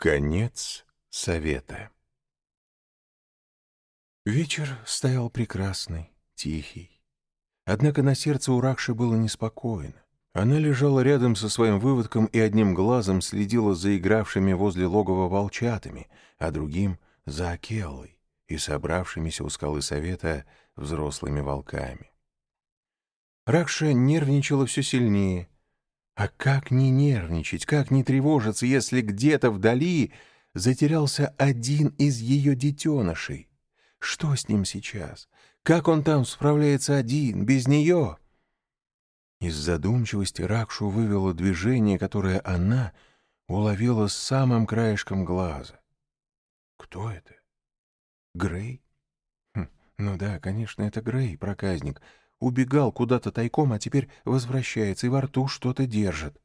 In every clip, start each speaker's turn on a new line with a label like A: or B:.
A: Конец совета. Вечер стоял прекрасный, тихий. Однако на сердце у Ракши было неспокойно. Она лежала рядом со своим выводком и одним глазом следила за игравшими возле логова волчатами, а другим — за Акеллой и собравшимися у скалы совета взрослыми волками. Ракша нервничала все сильнее — а как не нервничать, как не тревожиться, если где-то вдали затерялся один из ее детенышей? Что с ним сейчас? Как он там справляется один, без нее? Из задумчивости Ракшу вывело движение, которое она уловила с самым краешком глаза. Кто это? Грей? Хм, ну да, конечно, это Грей, проказник — Убегал куда-то тайком, а теперь возвращается и во рту что-то держит.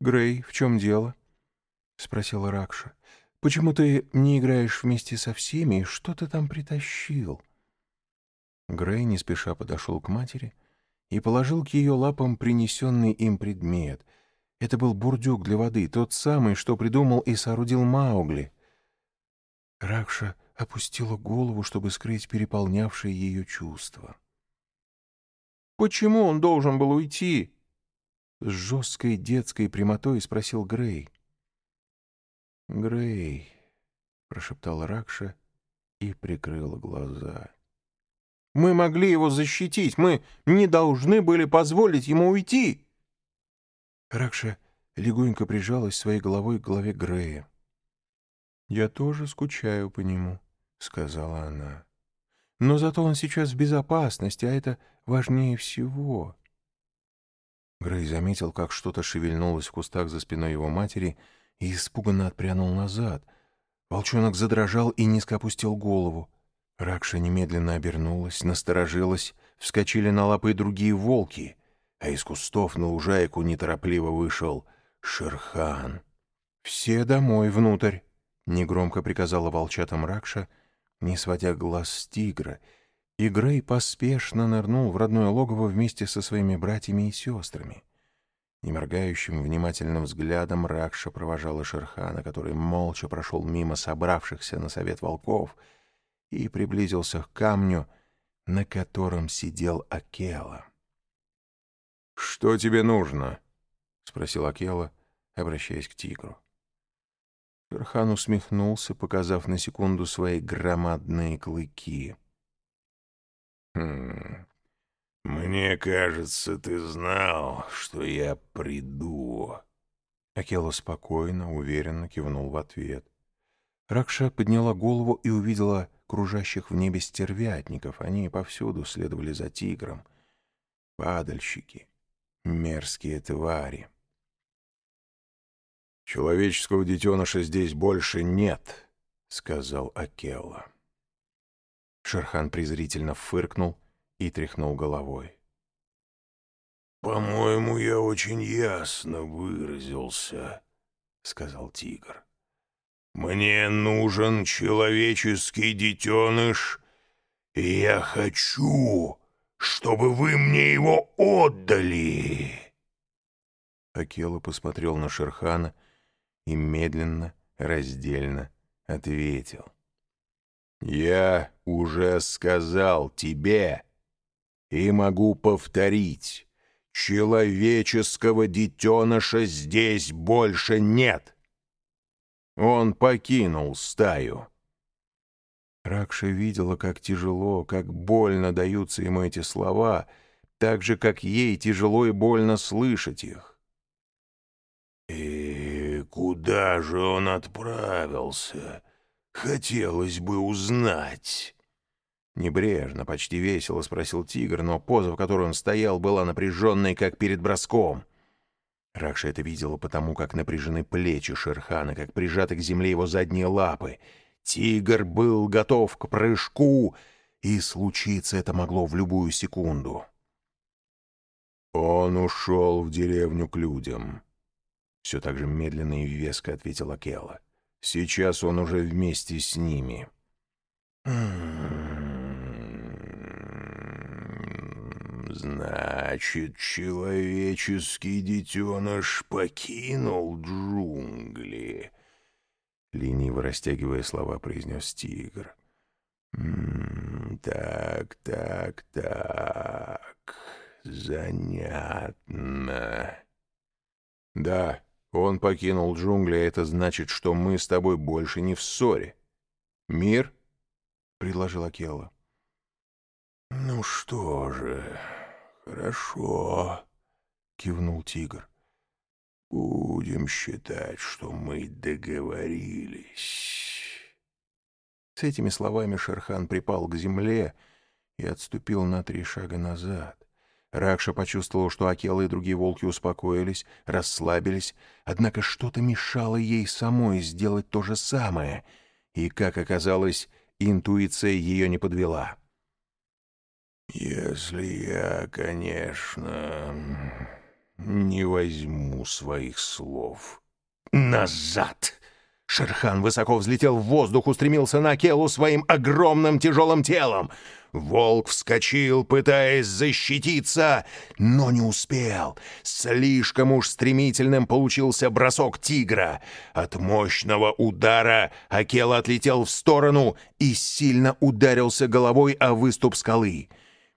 A: «Грей, в чем дело?» — спросила Ракша. «Почему ты не играешь вместе со всеми, и что ты там притащил?» Грей не спеша подошел к матери и положил к ее лапам принесенный им предмет. Это был бурдюк для воды, тот самый, что придумал и соорудил Маугли. Ракша опустила голову, чтобы скрыть переполнявшие ее чувства. Почему он должен был уйти?» С жесткой детской прямотой спросил Грей. «Грей», — прошептала Ракша и прикрыла глаза. «Мы могли его защитить, мы не должны были позволить ему уйти!» Ракша легонько прижалась своей головой к голове Грея. «Я тоже скучаю по нему», — сказала она. «Но зато он сейчас в безопасности, а это важнее всего. Грей заметил, как что-то шевельнулось в кустах за спиной его матери и испуганно отпрянул назад. Волчонок задрожал и низко опустил голову. Ракша немедленно обернулась, насторожилась, вскочили на лапы другие волки, а из кустов на лужайку неторопливо вышел Шерхан. «Все домой внутрь!» — негромко приказала волчатам Ракша, не сводя глаз с тигра — и Грей поспешно нырнул в родное логово вместе со своими братьями и сестрами. Неморгающим внимательным взглядом Ракша провожала Шерхана, который молча прошел мимо собравшихся на совет волков и приблизился к камню, на котором сидел Акела. «Что тебе нужно?» — спросил Акела, обращаясь к тигру. Шерхан усмехнулся, показав на секунду свои громадные клыки —
B: Хм. Мне кажется, ты знал, что я приду.
A: Акела спокойно, уверенно кивнул в ответ. Ракша подняла голову и увидела кружащих в небе стервятников. Они повсюду следовали за тигром. Падальщики, мерзкие твари.
B: «Человеческого детеныша здесь больше нет», — сказал Акела.
A: Шерхан презрительно фыркнул и тряхнул головой.
B: «По-моему, я очень ясно выразился», — сказал тигр. «Мне нужен человеческий детеныш, и я хочу, чтобы вы мне его отдали».
A: Акела посмотрел на Шерхана и медленно, раздельно ответил.
B: «Я уже сказал тебе и могу повторить, человеческого детеныша здесь больше нет. Он покинул стаю».
A: Ракша видела, как тяжело, как больно даются ему эти слова, так же, как ей тяжело и больно слышать их.
B: «И куда же он отправился?» Хотелось бы узнать.
A: Небрежно, почти весело спросил тигр, но поза, в которой он стоял, была напряженной, как перед броском. Ракша это видела потому, как напряжены плечи Шерхана, как прижаты к земле его задние лапы. Тигр был готов к прыжку, и случиться это могло в любую секунду.
B: «Он ушел в деревню к людям», —
A: все так же медленно и веско ответила Келла. Сейчас он уже вместе с ними.
B: Значит, человеческий детеныш покинул джунгли. лениво растягивая слова, произнес тигр. «М -м, «Так, так, так, занятно». «Да, он покинул джунгли, а это значит, что мы с тобой больше не в ссоре. Мир?» — предложил Акелла. «Ну что же, хорошо», — кивнул тигр. «Будем считать, что мы договорились». С этими словами Шерхан припал к земле и отступил на три шага назад. Ракша почувствовал, что Акела и другие волки успокоились, расслабились, однако что-то мешало ей самой сделать то же самое, и, как оказалось, интуиция ее не подвела. «Если я, конечно, не возьму своих слов назад!» Шерхан высоко взлетел в воздух, устремился на Акелу своим огромным тяжелым телом. Волк вскочил, пытаясь защититься, но не успел. Слишком уж стремительным получился бросок тигра. От мощного удара Акела отлетел в сторону и сильно ударился головой о выступ скалы.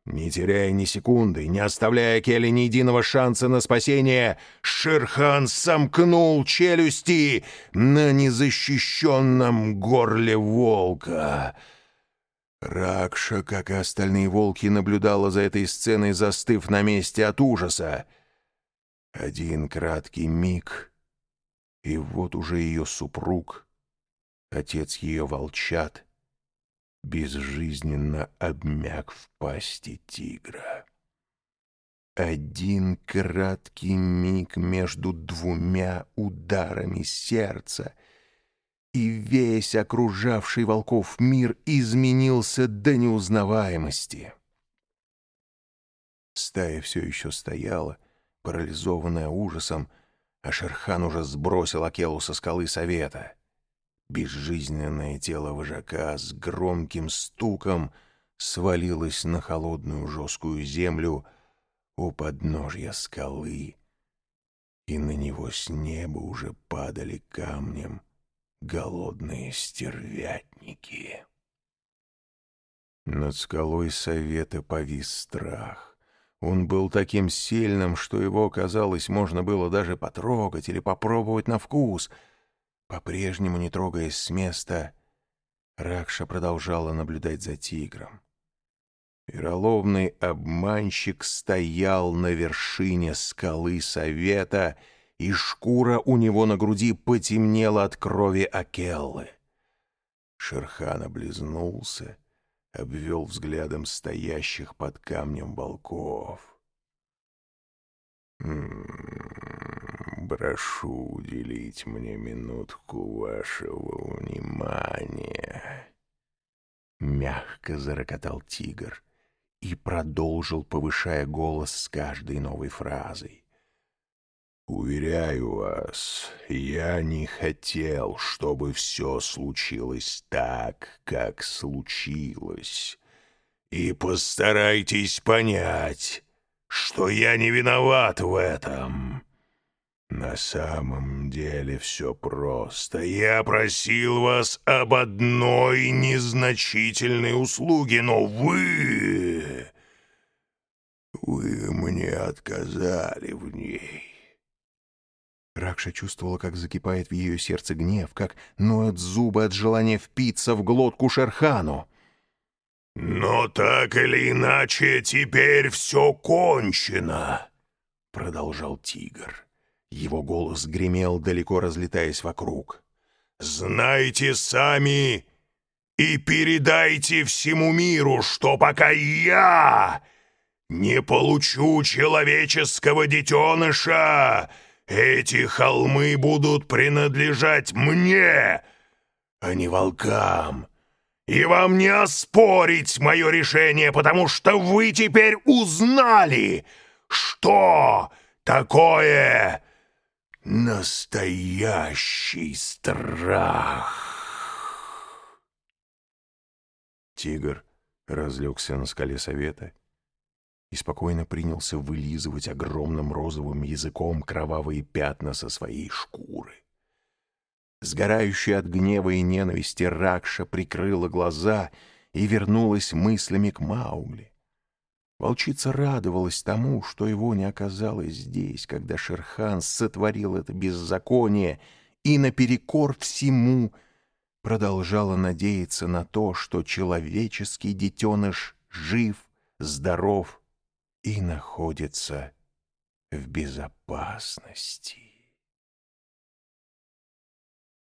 B: Не теряя ни секунды, не оставляя Келли ни единого шанса на спасение, Шерхан сомкнул челюсти на незащищенном горле волка. Ракша, как и остальные волки, наблюдала за этой сценой, застыв на месте от ужаса. Один краткий миг, и вот уже ее супруг, отец ее волчат, безжизненно обмяк в пасти тигра. Один краткий миг между двумя ударами сердца, и весь окружавший волков мир изменился до неузнаваемости. Стая все еще стояла, парализованная ужасом, а Шерхан уже сбросил Акелу со скалы совета — Безжизненное тело вожака с громким стуком свалилось на холодную жесткую землю у подножья скалы, и на него с неба уже падали камнем голодные стервятники. Над скалой совета повис страх. Он был таким сильным, что его, казалось, можно было даже потрогать или попробовать на вкус — по-прежнему, не трогаясь с места, Ракша продолжала наблюдать за тигром. Вероломный обманщик стоял на вершине скалы совета, и шкура у него на груди потемнела от крови Акеллы. Шерхан облизнулся, обвел взглядом стоящих под камнем волков. «Прошу уделить мне минутку вашего внимания». Мягко зарокотал тигр и продолжил, повышая голос с каждой новой фразой. «Уверяю вас, я не хотел, чтобы все случилось так, как случилось. И постарайтесь понять, что я не виноват в этом. На самом деле все просто. Я просил вас об одной незначительной услуге, но вы... Вы мне отказали в ней. Ракша чувствовала, как закипает в ее сердце гнев, как ноют зубы от желания впиться в глотку Шерхану. «Но так или иначе, теперь все кончено», — продолжал тигр. Его голос гремел, далеко разлетаясь вокруг. «Знайте сами и передайте всему миру, что пока я не получу человеческого детеныша, эти холмы будут принадлежать мне, а не волкам» и вам не оспорить мое решение, потому что вы теперь узнали, что такое настоящий страх. Тигр разлегся на скале совета и спокойно принялся вылизывать огромным розовым языком кровавые пятна со своей шкуры.
A: Сгорающая от гнева и ненависти Ракша прикрыла глаза и вернулась мыслями к Маугли. Волчица радовалась тому, что его не оказалось здесь, когда Шерхан сотворил это беззаконие, и наперекор всему продолжала надеяться на то, что человеческий детеныш жив, здоров и находится в безопасности.